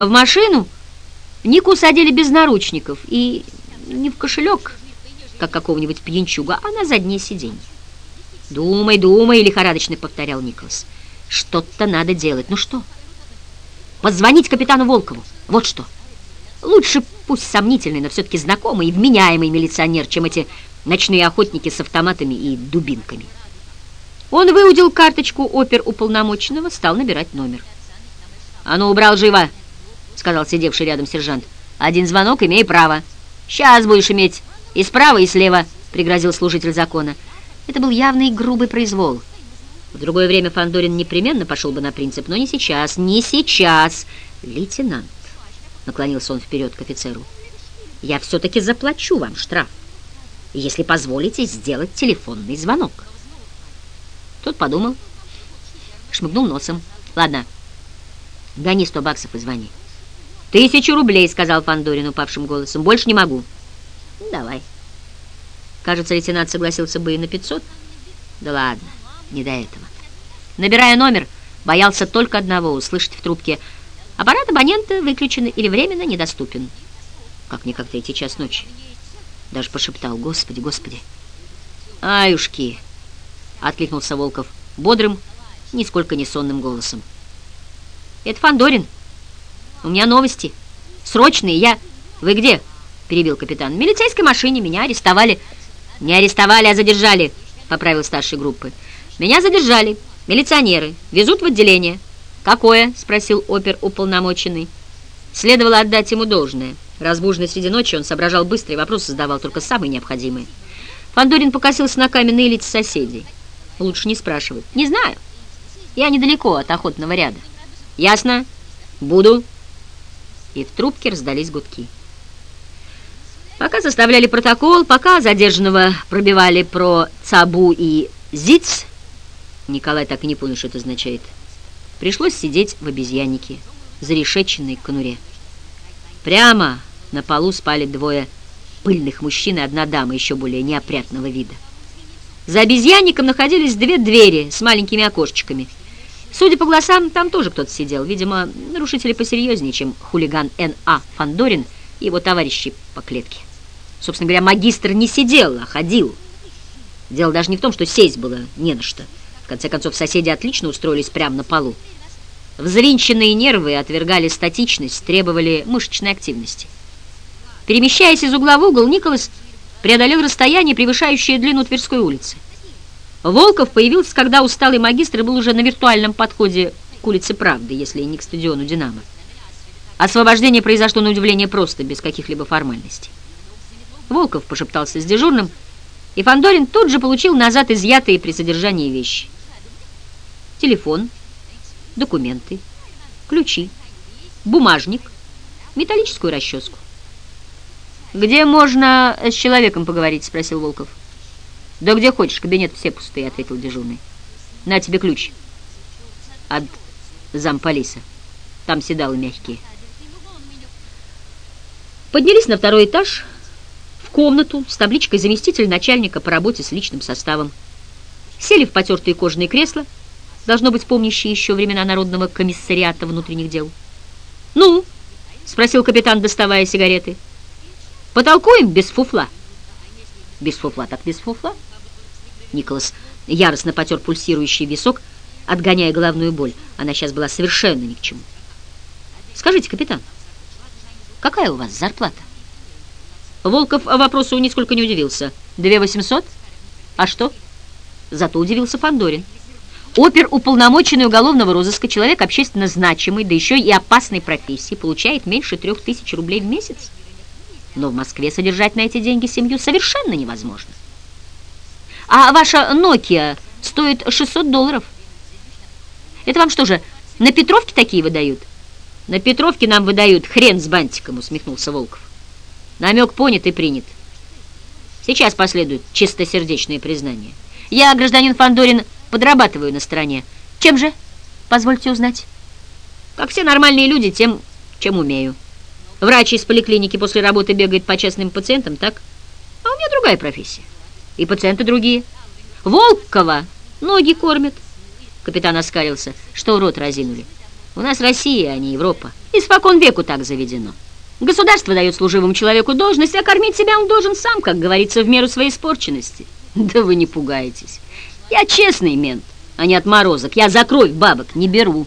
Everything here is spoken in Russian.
В машину Нику садили без наручников и не в кошелек, как какого-нибудь пьянчуга, а на заднее сиденье. «Думай, думай», — лихорадочно повторял Николас. «Что-то надо делать. Ну что?» «Позвонить капитану Волкову. Вот что. Лучше пусть сомнительный, но все-таки знакомый и вменяемый милиционер, чем эти ночные охотники с автоматами и дубинками». Он выудил карточку опер уполномоченного, стал набирать номер. «А ну, убрал живо!» Сказал сидевший рядом сержант. «Один звонок, имей право. Сейчас будешь иметь и справа, и слева», — пригрозил служитель закона. Это был явный грубый произвол. В другое время Фандорин непременно пошел бы на принцип, но не сейчас, не сейчас. «Лейтенант», — наклонился он вперед к офицеру, — «я все-таки заплачу вам штраф, если позволите сделать телефонный звонок». Тот подумал, шмыгнул носом. «Ладно, гони сто баксов и звони». «Тысячу рублей», — сказал Фандорин упавшим голосом. «Больше не могу». «Давай». Кажется, лейтенант согласился бы и на пятьсот. Да ладно, не до этого. Набирая номер, боялся только одного — услышать в трубке «Аппарат абонента выключен или временно недоступен». Как-никак третий час ночи. Даже пошептал «Господи, Господи». «Аюшки!» — откликнулся Волков бодрым, нисколько не сонным голосом. «Это Фандорин. У меня новости. Срочные, я... Вы где? Перебил капитан. В милицейской машине меня арестовали. Не арестовали, а задержали, поправил старший группы. Меня задержали. Милиционеры. Везут в отделение. Какое? Спросил опер уполномоченный. Следовало отдать ему должное. Разбуженный среди ночи, он соображал быстро и вопросы задавал только самые необходимые. Фандорин покосился на каменные лица соседей. Лучше не спрашивать. Не знаю. Я недалеко от охотного ряда. Ясно? Буду и в трубке раздались гудки. Пока составляли протокол, пока задержанного пробивали про ЦАБУ и ЗИЦ, Николай так и не понял, что это означает, пришлось сидеть в обезьяннике, зарешеченной конуре. Прямо на полу спали двое пыльных мужчин и одна дама еще более неопрятного вида. За обезьянником находились две двери с маленькими окошечками – Судя по голосам, там тоже кто-то сидел. Видимо, нарушители посерьезнее, чем хулиган Н.А. Фандорин и его товарищи по клетке. Собственно говоря, магистр не сидел, а ходил. Дело даже не в том, что сесть было не на что. В конце концов, соседи отлично устроились прямо на полу. Взвинченные нервы отвергали статичность, требовали мышечной активности. Перемещаясь из угла в угол, Николас преодолел расстояние, превышающее длину Тверской улицы. Волков появился, когда усталый магистр был уже на виртуальном подходе к улице Правды, если не к стадиону «Динамо». Освобождение произошло на удивление просто, без каких-либо формальностей. Волков пошептался с дежурным, и Фандорин тут же получил назад изъятые при содержании вещи. Телефон, документы, ключи, бумажник, металлическую расческу. «Где можно с человеком поговорить?» — спросил Волков. «Да где хочешь, кабинет все пустые», — ответил дежурный. «На тебе ключ от замполиса. Там седалы мягкие». Поднялись на второй этаж, в комнату с табличкой заместитель начальника по работе с личным составом. Сели в потертые кожаные кресла, должно быть помнящие еще времена Народного комиссариата внутренних дел. «Ну?» — спросил капитан, доставая сигареты. «Потолкуем без фуфла». «Без фуфла так без фуфла». Николас яростно потер пульсирующий висок, отгоняя головную боль. Она сейчас была совершенно ни к чему. «Скажите, капитан, какая у вас зарплата?» Волков вопросу нисколько не удивился. «Две восемьсот? А что?» Зато удивился Фандорин. Опер, уполномоченный уголовного розыска, человек общественно значимый, да еще и опасной профессии, получает меньше трех тысяч рублей в месяц. Но в Москве содержать на эти деньги семью совершенно невозможно. А ваша Nokia стоит 600 долларов. Это вам что же, на Петровке такие выдают? На Петровке нам выдают хрен с бантиком, усмехнулся Волков. Намек понят и принят. Сейчас последует чистосердечное признание. Я, гражданин Фандорин, подрабатываю на стороне. Чем же? Позвольте узнать. Как все нормальные люди, тем, чем умею. Врач из поликлиники после работы бегает по частным пациентам, так? А у меня другая профессия. И пациенты другие. Волкова ноги кормят. Капитан оскалился. Что рот разинули? У нас Россия, а не Европа. Испокон веку так заведено. Государство дает служивому человеку должность, а кормить себя он должен сам, как говорится, в меру своей испорченности. Да вы не пугаетесь. Я честный мент, а не отморозок. Я за кровь бабок не беру.